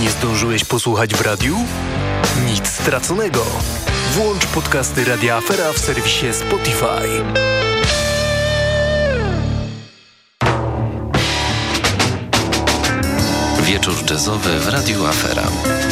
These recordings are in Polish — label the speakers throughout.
Speaker 1: Nie zdążyłeś posłuchać w radiu? Nic straconego. Włącz podcasty Radia Afera w serwisie Spotify.
Speaker 2: Wieczór jazzowy w Radiu Afera.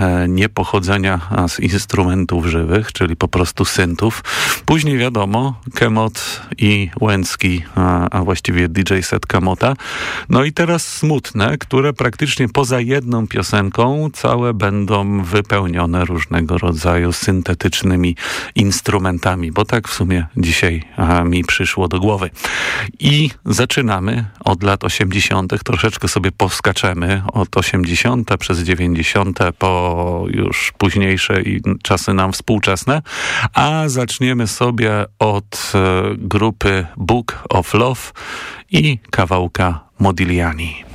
Speaker 3: E, niepochodzenia z instrumentów żywych, czyli po prostu syntów. Później wiadomo, Kemot i Łęcki, a właściwie DJ set Kamota. No i teraz smutne, które praktycznie poza jedną piosenką całe będą wypełnione różnego rodzaju syntetycznymi instrumentami, bo tak w sumie dzisiaj mi przyszło do głowy. I zaczynamy od lat 80. Troszeczkę sobie poskaczemy od 80. przez 90. po już późniejsze i czasy nam współczesne, a zaczniemy sobie od e, grupy Book of Love i kawałka Modigliani.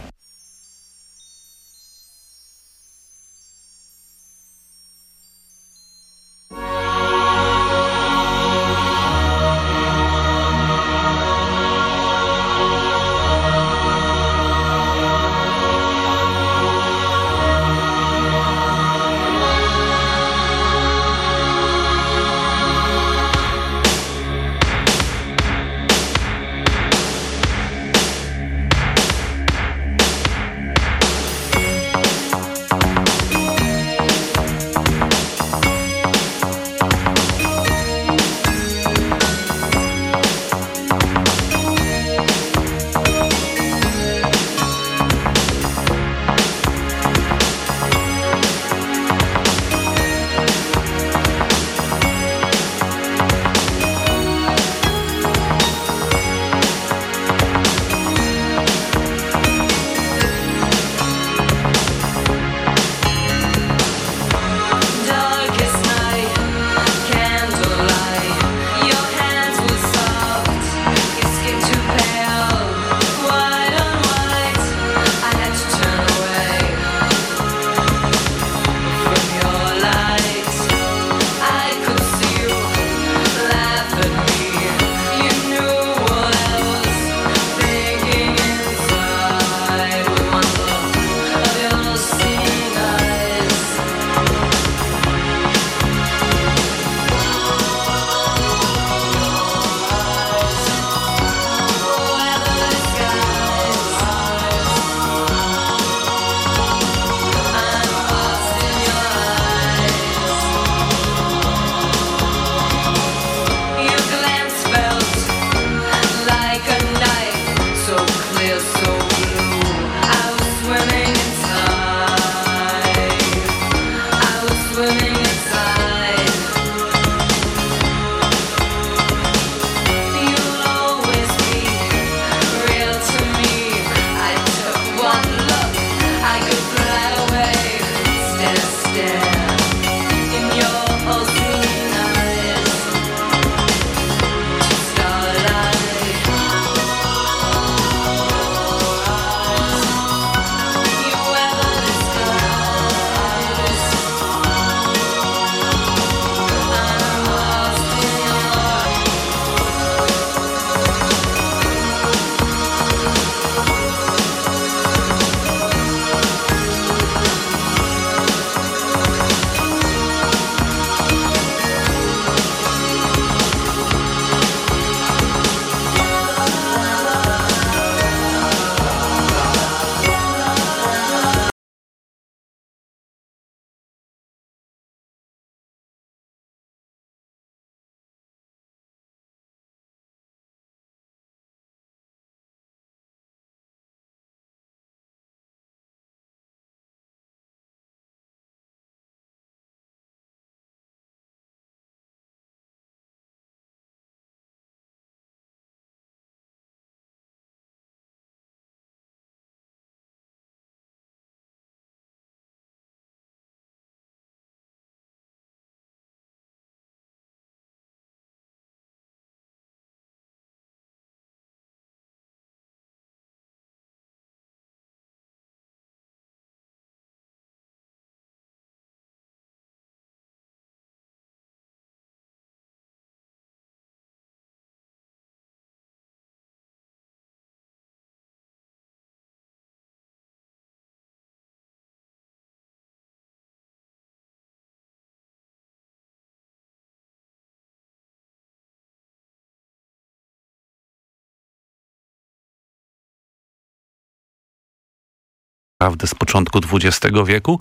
Speaker 3: Naprawdę z początku XX wieku,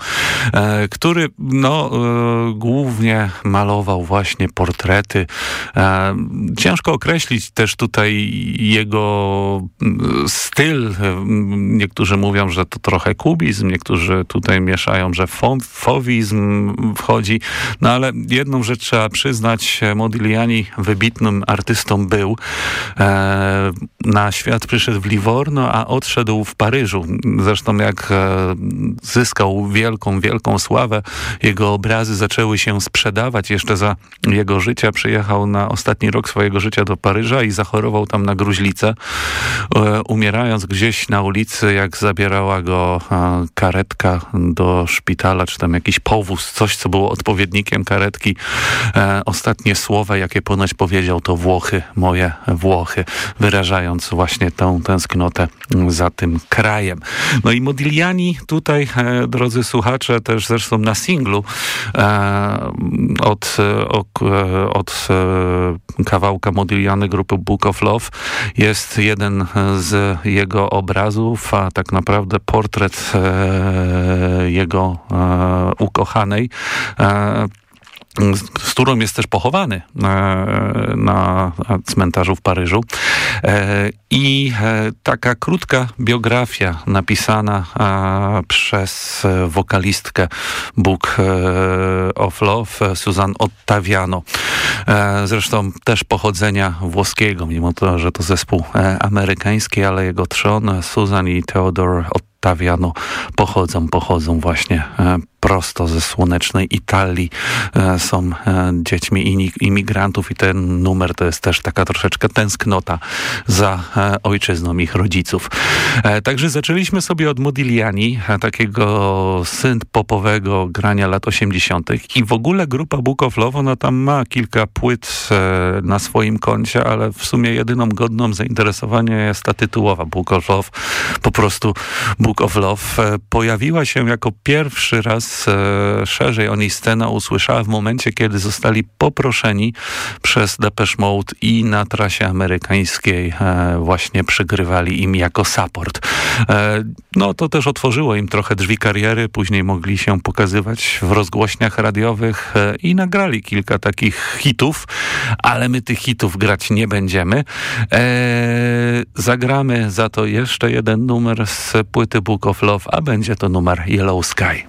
Speaker 3: e, który no, e, głównie malował właśnie portrety. E, ciężko określić też tutaj jego styl. Niektórzy mówią, że to trochę kubizm, niektórzy tutaj mieszają, że fowizm wchodzi. No ale jedną rzecz trzeba przyznać, Modigliani wybitnym artystą był. Na świat przyszedł w Livorno, a odszedł w Paryżu. Zresztą jak zyskał wielką, wielką sławę. Jego obrazy zaczęły się sprzedawać. Jeszcze za jego życia przyjechał na ostatni rok swojego życia do Paryża i zachorował tam na gruźlicę. E, umierając gdzieś na ulicy, jak zabierała go e, karetka do szpitala, czy tam jakiś powóz, coś, co było odpowiednikiem karetki. E, ostatnie słowa, jakie ponoć powiedział, to Włochy, moje Włochy, wyrażając właśnie tę tęsknotę za tym krajem. No i Modigliani tutaj, e, drodzy słuchacze, też zresztą na singlu e, od, od, od e, kawałka Modigliany grupy Book of Love jest jeden z jego obrazów, a tak naprawdę portret jego ukochanej z którą jest też pochowany e, na cmentarzu w Paryżu. E, I e, taka krótka biografia napisana przez wokalistkę Book of Love, Susan Ottaviano. Zresztą też pochodzenia włoskiego, mimo to, że to zespół amerykański, ale jego trzon Susan i Theodore Ottaviano pochodzą, pochodzą właśnie prosto ze słonecznej Italii e, są e, dziećmi imigrantów i ten numer to jest też taka troszeczkę tęsknota za e, ojczyzną ich rodziców. Także zaczęliśmy sobie od Modigliani, takiego synth popowego grania lat 80. i w ogóle grupa Book of Love, ona tam ma kilka płyt na swoim koncie, ale w sumie jedyną godną zainteresowania jest ta tytułowa Book of Love, po prostu Book of Love. Pojawiła się jako pierwszy raz e, szerzej o niej scena usłyszała w momencie, kiedy zostali poproszeni przez Depeche Mode i na trasie amerykańskiej e, właśnie przygrywali im jako support. E, no to też otworzyło im trochę drzwi kariery, później mogli się pokazywać w rozgłośniach radiowych e, i nagrali kilka takich hitów, ale my tych hitów grać nie będziemy. E, zagramy za to jeszcze jeden numer z płyty Book of Love, a będzie to numer Yellow Sky.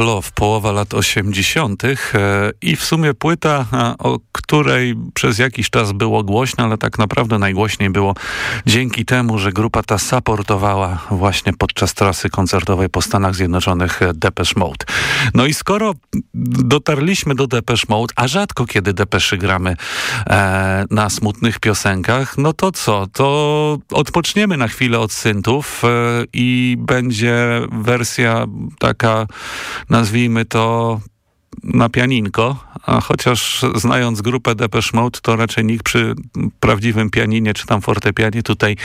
Speaker 3: Of połowa lat 80. E, i w sumie płyta, o której przez jakiś czas było głośno, ale tak naprawdę najgłośniej było dzięki temu, że grupa ta supportowała właśnie podczas trasy koncertowej po Stanach Zjednoczonych Depeche Mode. No i skoro dotarliśmy do Depeche Mode, a rzadko kiedy Depeszy gramy e, na smutnych piosenkach, no to co? To odpoczniemy na chwilę od syntów e, i będzie wersja taka, nazwijmy to na pianinko, a chociaż znając grupę Depeche Mode, to raczej nikt przy prawdziwym pianinie czy tam fortepianie tutaj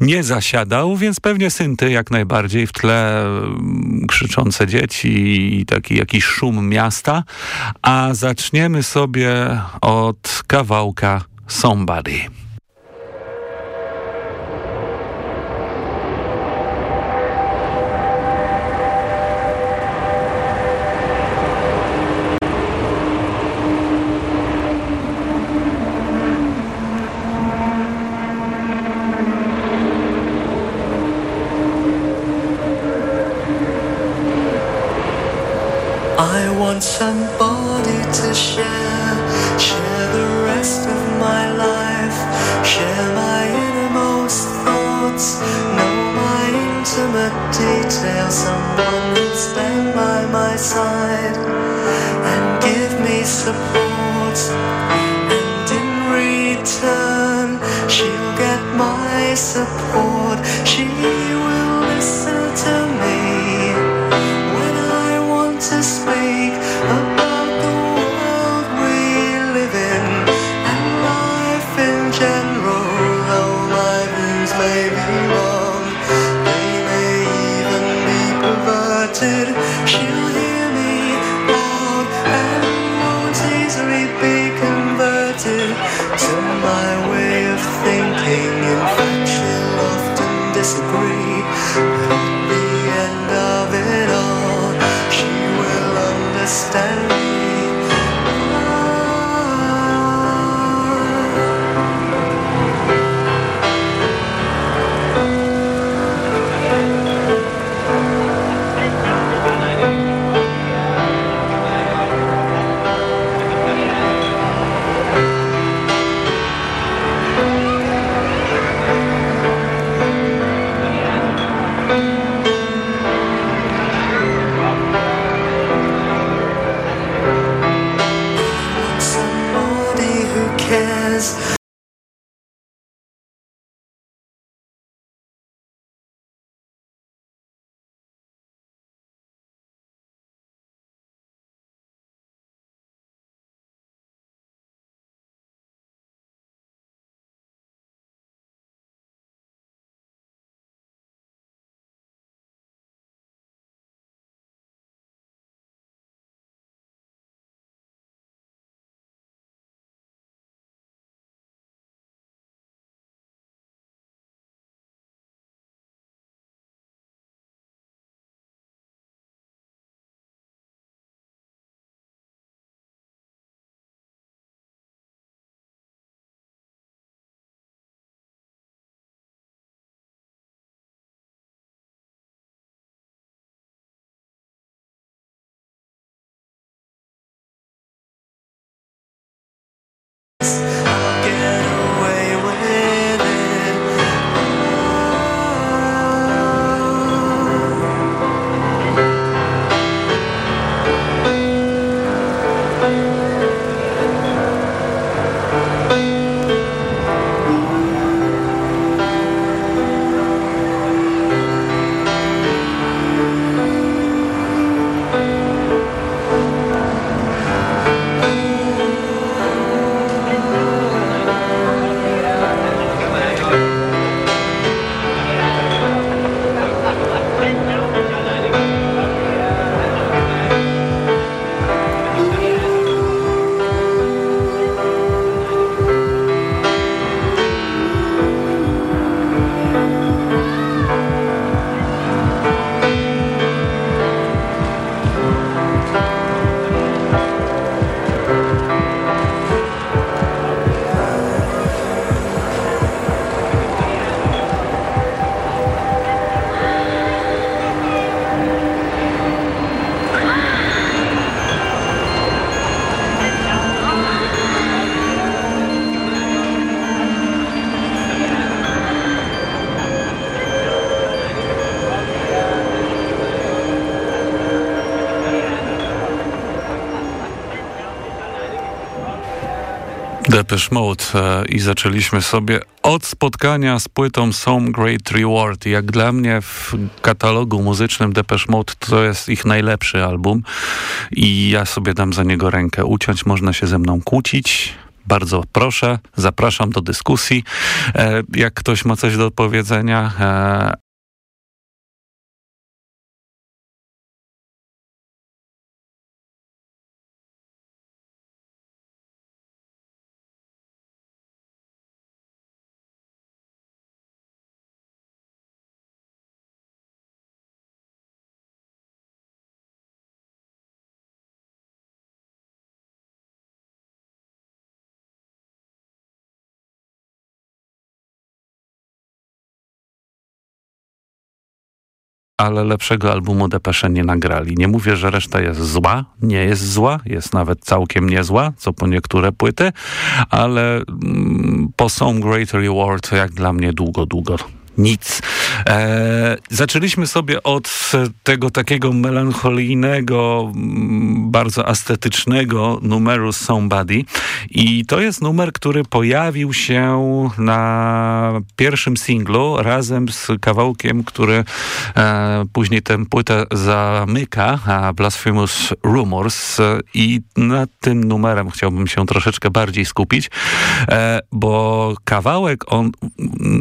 Speaker 3: nie zasiadał, więc pewnie synty jak najbardziej w tle mm, krzyczące dzieci i taki jakiś szum miasta, a zaczniemy sobie od kawałka Somebody.
Speaker 4: Somebody to share, share the rest of my life, share my innermost thoughts, know my intimate details, someone who'll stand by my side and give me support.
Speaker 3: Depeche Mode e, i zaczęliśmy sobie od spotkania z płytą Some Great Reward. Jak dla mnie w katalogu muzycznym Depeche Mode to jest ich najlepszy album i ja sobie dam za niego rękę uciąć. Można się ze mną kłócić, bardzo proszę, zapraszam do dyskusji. E, jak ktoś ma coś do powiedzenia, ale lepszego albumu Depesze nie nagrali. Nie mówię, że reszta jest zła, nie jest zła, jest nawet całkiem niezła, co po niektóre płyty, ale mm, po Some Great Reward jak dla mnie długo, długo nic. E, zaczęliśmy sobie od tego takiego melancholijnego, mm, bardzo estetycznego numeru Somebody i to jest numer, który pojawił się na pierwszym singlu razem z kawałkiem, który e, później tę płytę zamyka, a Blasphemous Rumors i nad tym numerem chciałbym się troszeczkę bardziej skupić, e, bo kawałek on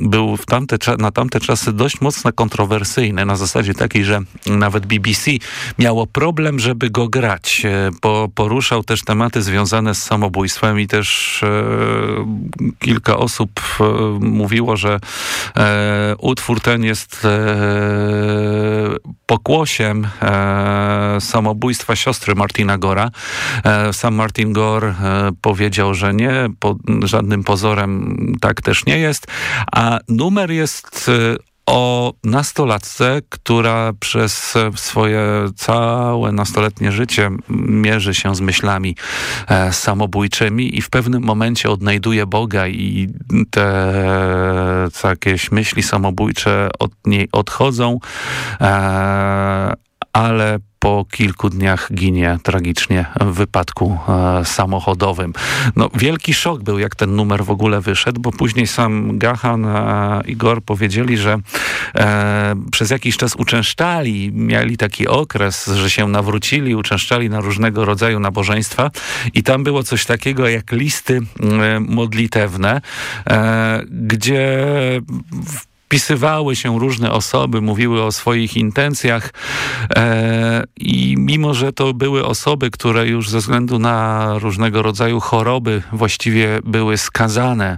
Speaker 3: był w tamte, na tamte czasy dość mocno kontrowersyjny, na zasadzie takiej, że nawet BBC miało problem, żeby go grać, e, bo poruszał też tematy związane z samobójstwem i też e, kilka osób e, mówiło, że e, utwór ten jest e, pokłosiem e, samobójstwa siostry Martina Gora. sam Martin Gore powiedział, że nie, po, żadnym pozorem tak też nie jest, a numer jest o nastolatce, która przez swoje całe nastoletnie życie mierzy się z myślami e, samobójczymi i w pewnym momencie odnajduje Boga i te jakieś myśli samobójcze od niej odchodzą, e, ale po kilku dniach ginie tragicznie w wypadku e, samochodowym. No, wielki szok był, jak ten numer w ogóle wyszedł, bo później sam Gahan e, Igor powiedzieli, że e, przez jakiś czas uczęszczali, mieli taki okres, że się nawrócili, uczęszczali na różnego rodzaju nabożeństwa i tam było coś takiego jak listy e, modlitewne, gdzie w wpisywały się różne osoby, mówiły o swoich intencjach e, i mimo, że to były osoby, które już ze względu na różnego rodzaju choroby właściwie były skazane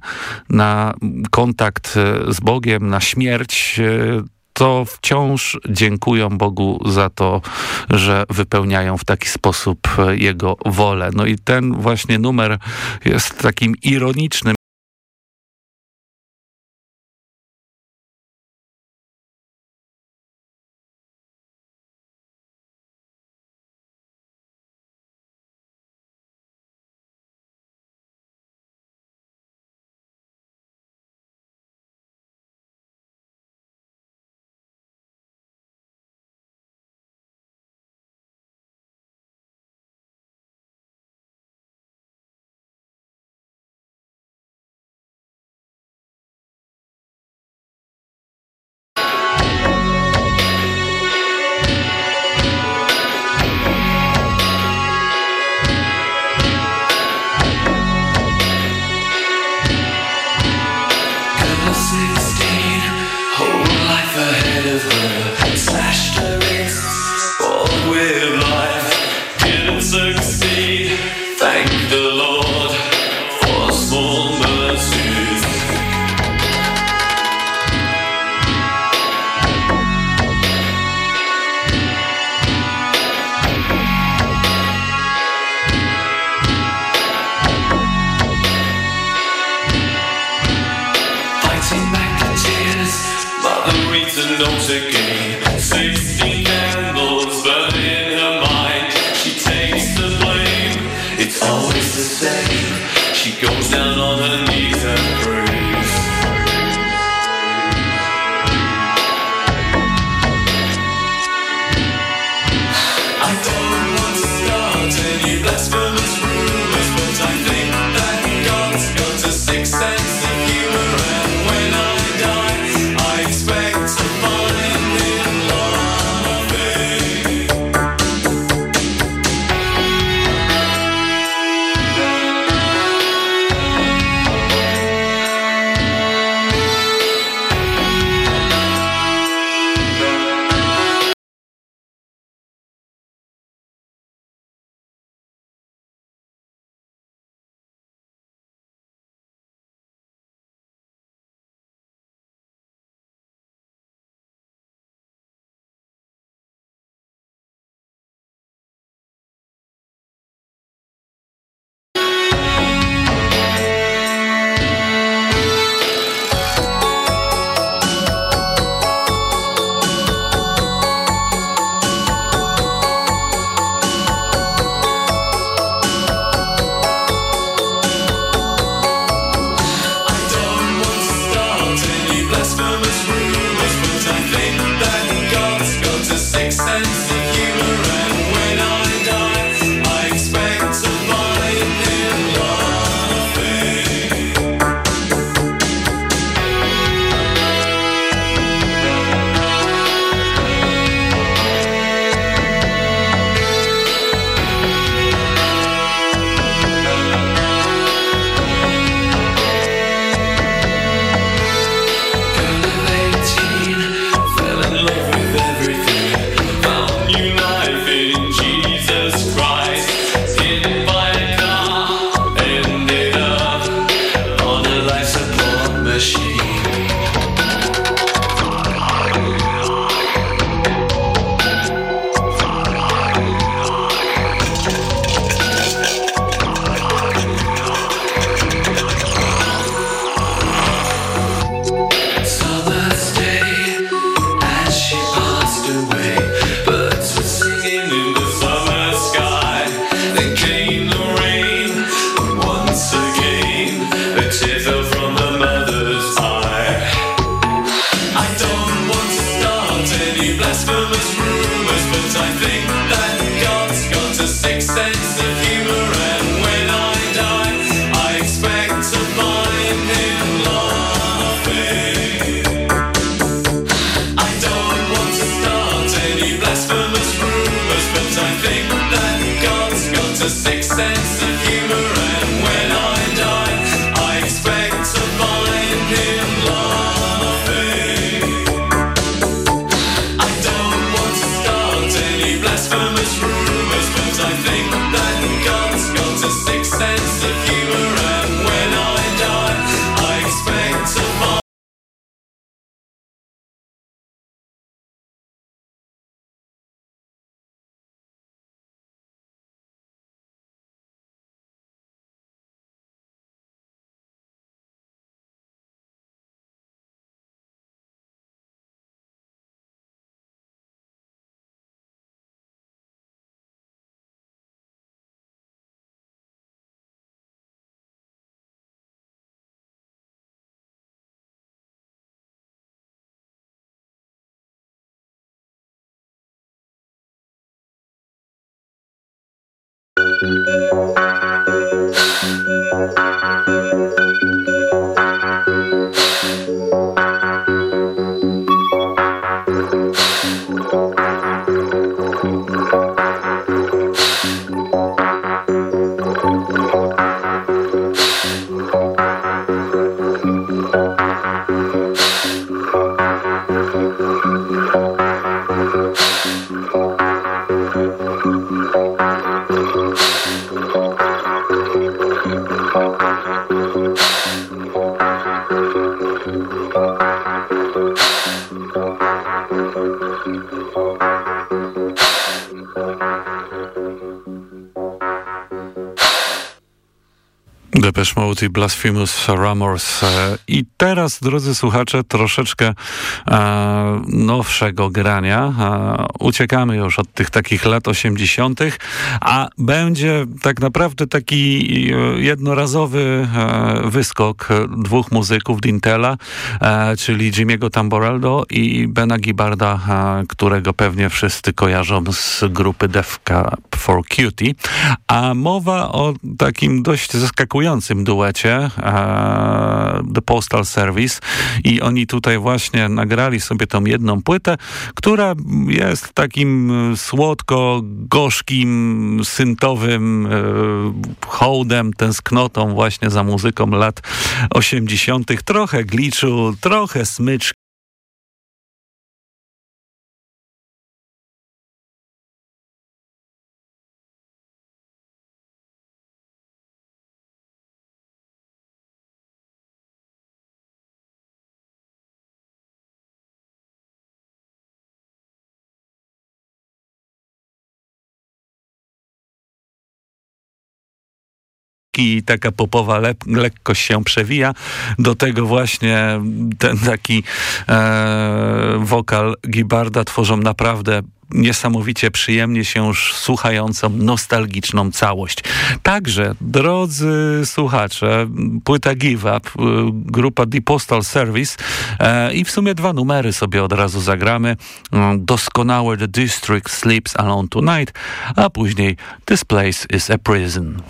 Speaker 3: na kontakt e, z Bogiem, na śmierć, e, to wciąż dziękują Bogu za to, że wypełniają w taki sposób e, Jego wolę. No i ten właśnie numer jest takim ironicznym Depeche I Blasphemous Rumors. E, I teraz, drodzy słuchacze, troszeczkę e, nowszego grania. E, uciekamy już od tych takich lat 80., a będzie tak naprawdę taki e, jednorazowy e, wyskok dwóch muzyków Dintela, e, czyli Jimmy'ego Tamborello i Bena Gibarda, którego pewnie wszyscy kojarzą z grupy Def for Cutie. A mowa o takim dość zaskakującym tym e, The Postal Service i oni tutaj właśnie nagrali sobie tą jedną płytę, która jest takim słodko-gorzkim, syntowym e, hołdem, tęsknotą właśnie za muzyką lat 80. Trochę gliczu, trochę smyczki, i taka popowa le lekkość się przewija. Do tego właśnie ten taki e, wokal Gibarda tworzą naprawdę niesamowicie przyjemnie się słuchającą, nostalgiczną całość. Także, drodzy słuchacze, płyta Give Up, y, grupa The Postal Service e, i w sumie dwa numery sobie od razu zagramy. Mm, doskonałe The District Sleeps Alone Tonight, a później This Place is a Prison.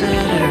Speaker 5: consider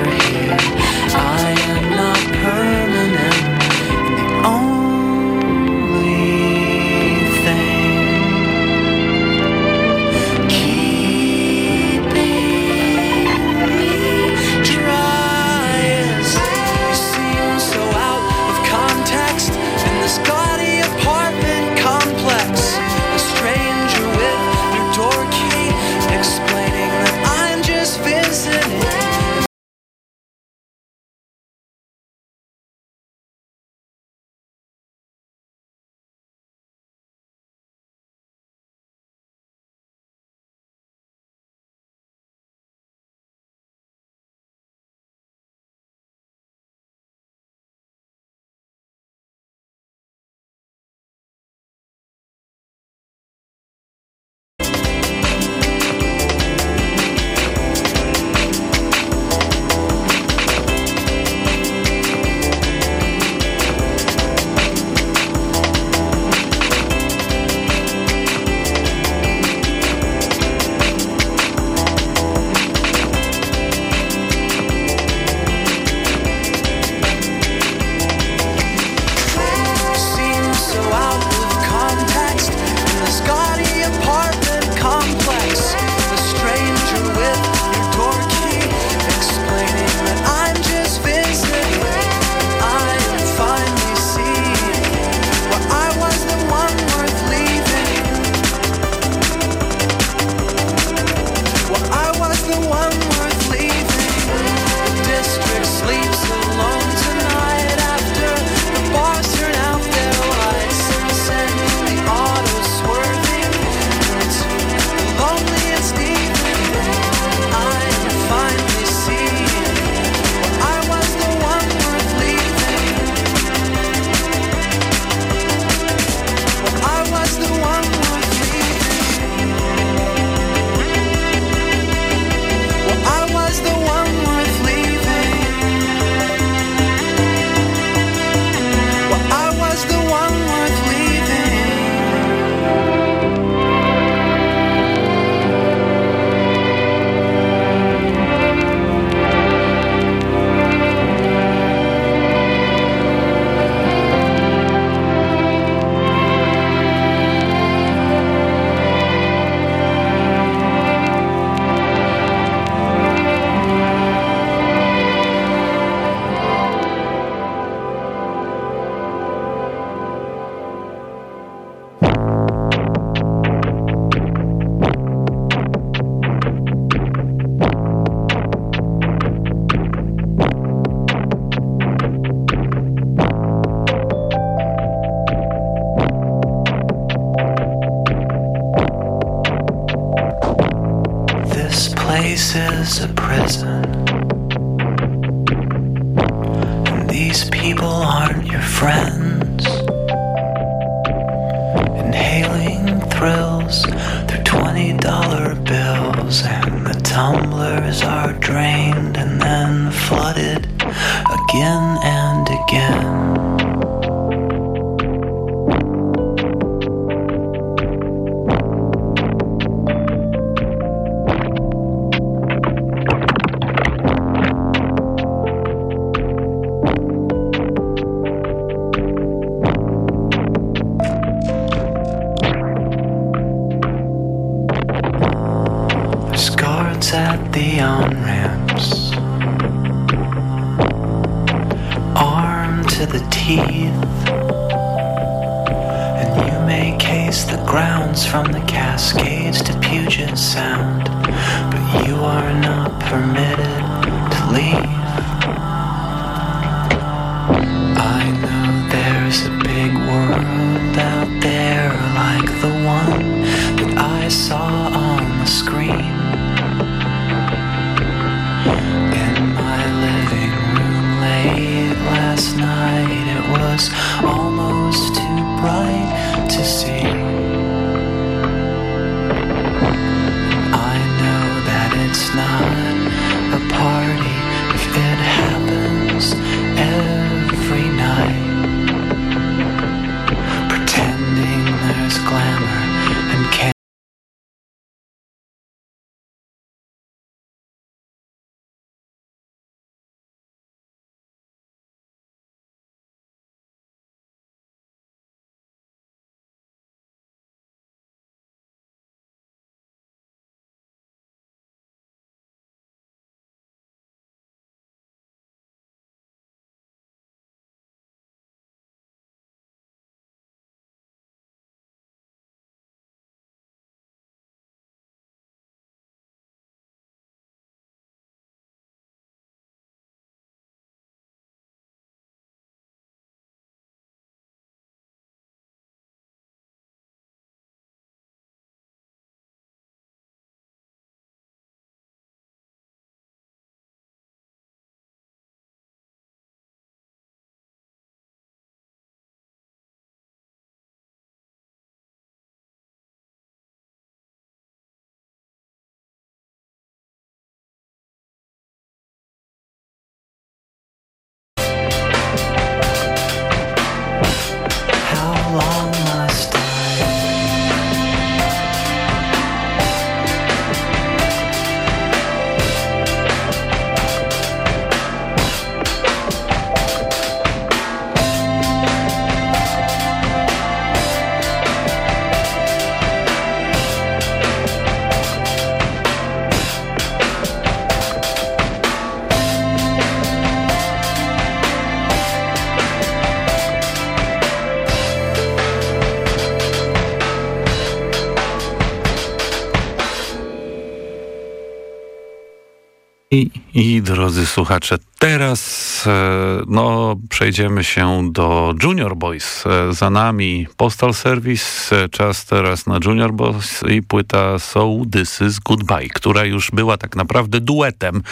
Speaker 3: I, drodzy słuchacze, teraz e, no, przejdziemy się do Junior Boys. E, za nami Postal Service, e, czas teraz na Junior Boys i płyta So This Is Goodbye, która już była tak naprawdę duetem.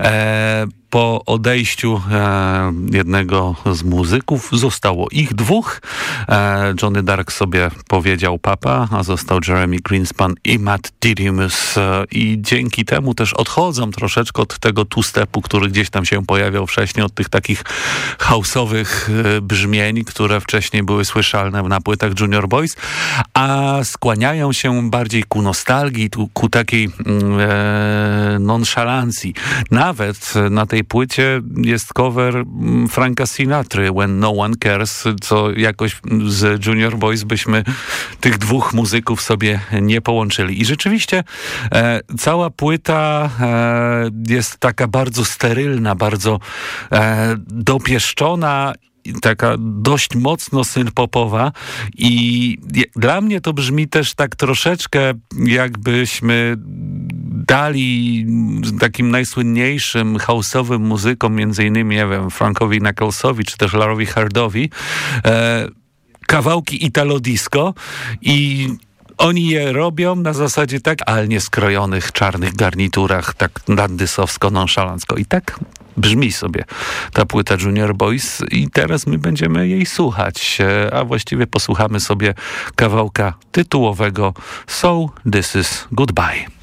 Speaker 3: E, po odejściu e, jednego z muzyków zostało ich dwóch. E, Johnny Dark sobie powiedział papa, a został Jeremy Greenspan i Matt Dirimus i dzięki temu też odchodzą troszeczkę od tego two-stepu, który gdzieś tam się pojawiał wcześniej, od tych takich house'owych e, brzmień, które wcześniej były słyszalne na płytach Junior Boys, a skłaniają się bardziej ku nostalgii, ku takiej mm, e, nonszalancji. Nawet na tej płycie jest cover mm, Franka Sinatry, When No One Cares, co jakoś z Junior Boys byśmy tych dwóch muzyków sobie nie połączyli. I rzeczywiście e, cała płyta e, jest taka bardzo sterylna, bardzo e, dopieszczona taka dość mocno synpopowa. I dla mnie to brzmi też tak troszeczkę jakbyśmy dali takim najsłynniejszym house'owym muzykom, między innymi, nie wiem, Frankowi Knucklesowi czy też Larowi Hardowi, e, kawałki italo disco i Oni je robią na zasadzie tak, ale nie skrojonych czarnych garniturach, tak dandysowsko, nonszalancko. I tak brzmi sobie ta płyta Junior Boys i teraz my będziemy jej słuchać, e, a właściwie posłuchamy sobie kawałka tytułowego So This Is Goodbye.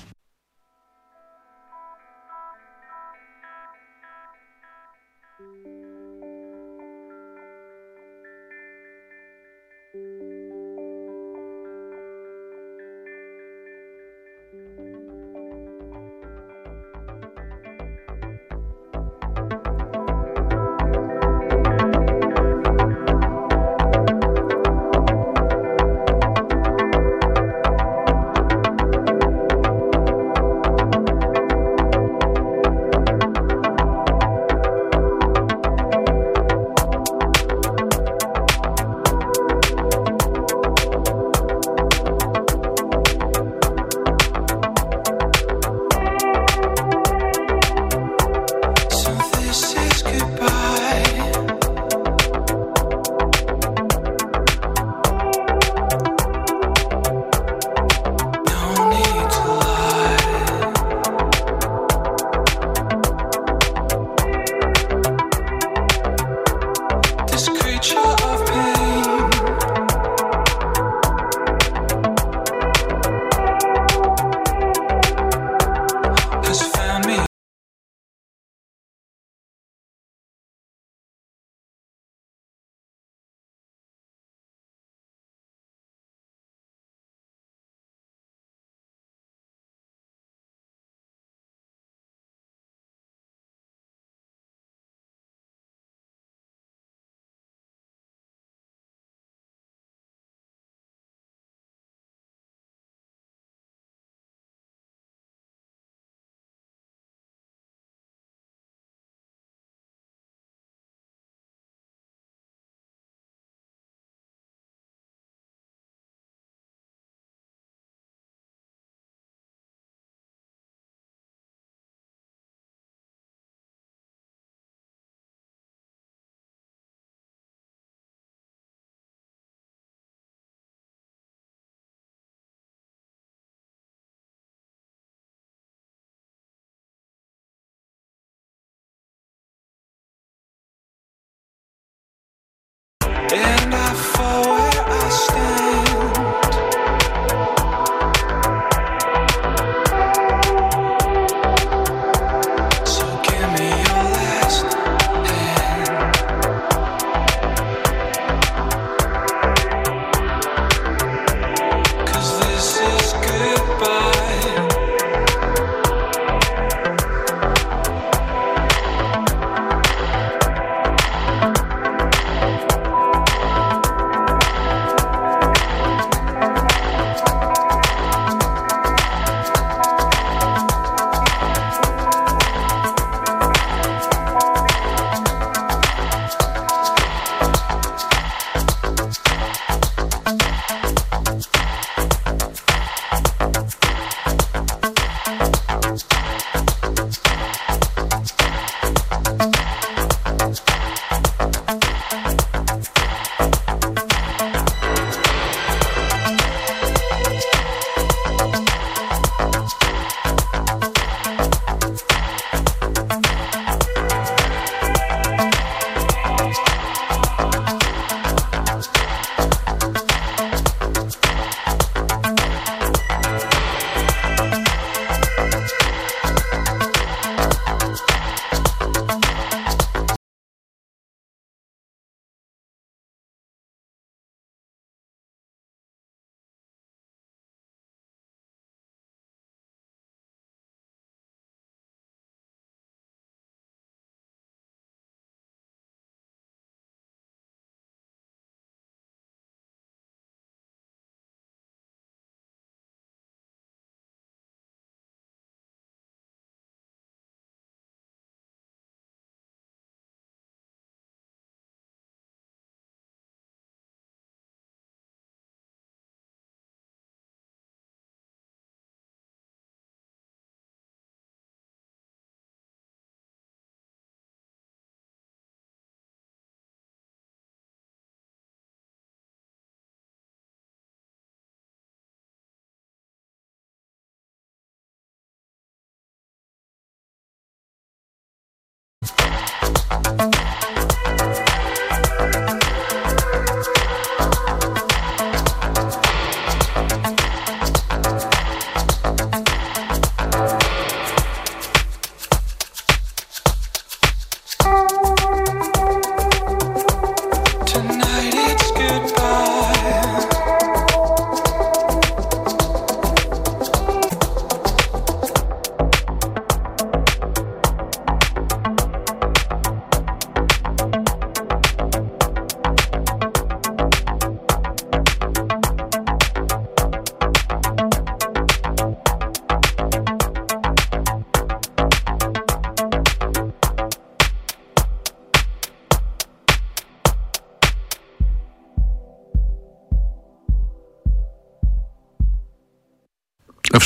Speaker 5: And I fall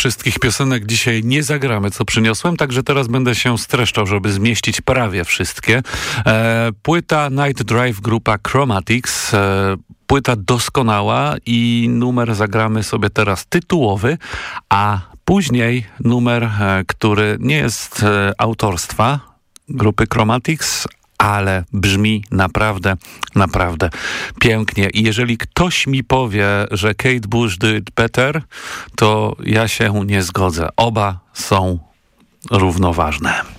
Speaker 3: Wszystkich piosenek dzisiaj nie zagramy, co przyniosłem, także teraz będę się streszczał, żeby zmieścić prawie wszystkie. E, płyta Night Drive grupa Chromatics. E, płyta doskonała i numer zagramy sobie teraz tytułowy, a później numer, e, który nie jest e, autorstwa grupy Chromatics, ale brzmi naprawdę, naprawdę pięknie. I jeżeli ktoś mi powie, że Kate Bush did better, to ja się nie zgodzę. Oba są równoważne.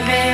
Speaker 6: My baby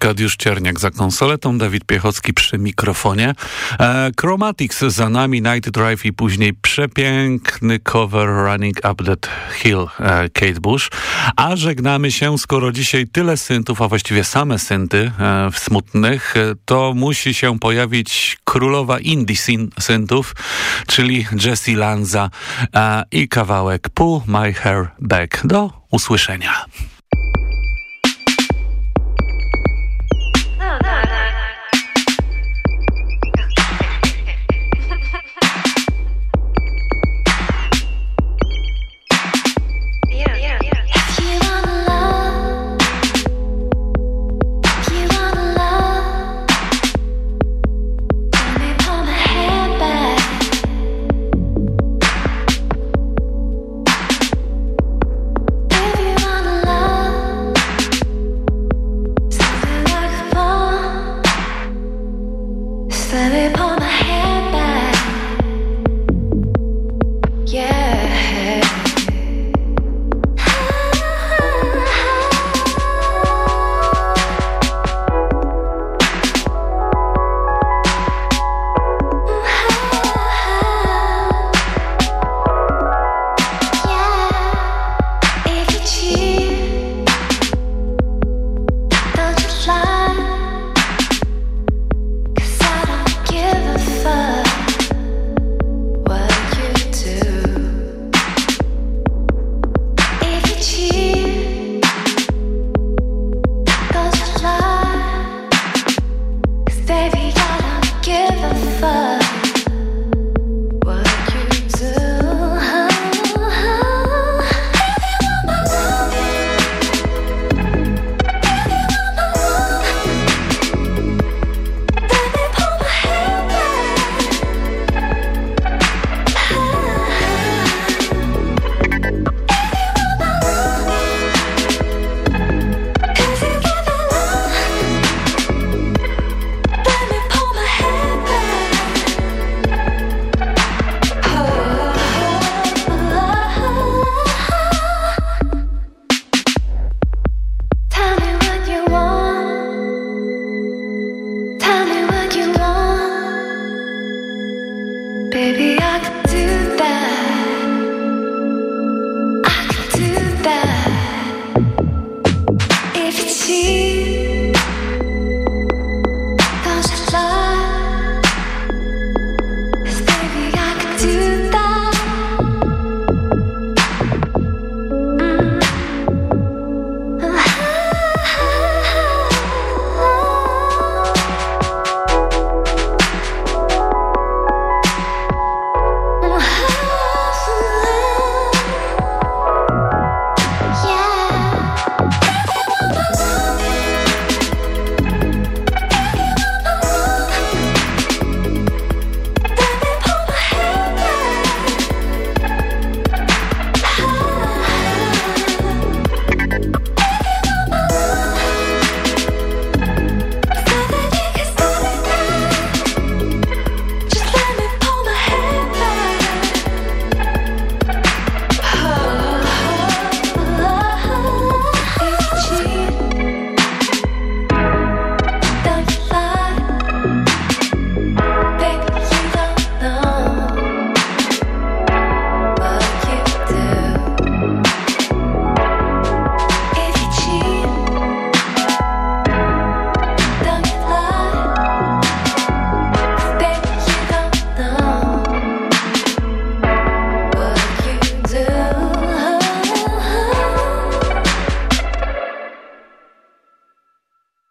Speaker 3: Arkadiusz Czerniak za konsoletą, Dawid Piechocki przy mikrofonie. E, Chromatics za nami, Night Drive i później przepiękny cover Running Up That Hill e, Kate Bush. A żegnamy się, skoro dzisiaj tyle syntów, a właściwie same synty e, smutnych, e, to musi się pojawić królowa indie syn syntów, czyli Jessie Lanza e, i kawałek Pull My Hair Back. Do usłyszenia.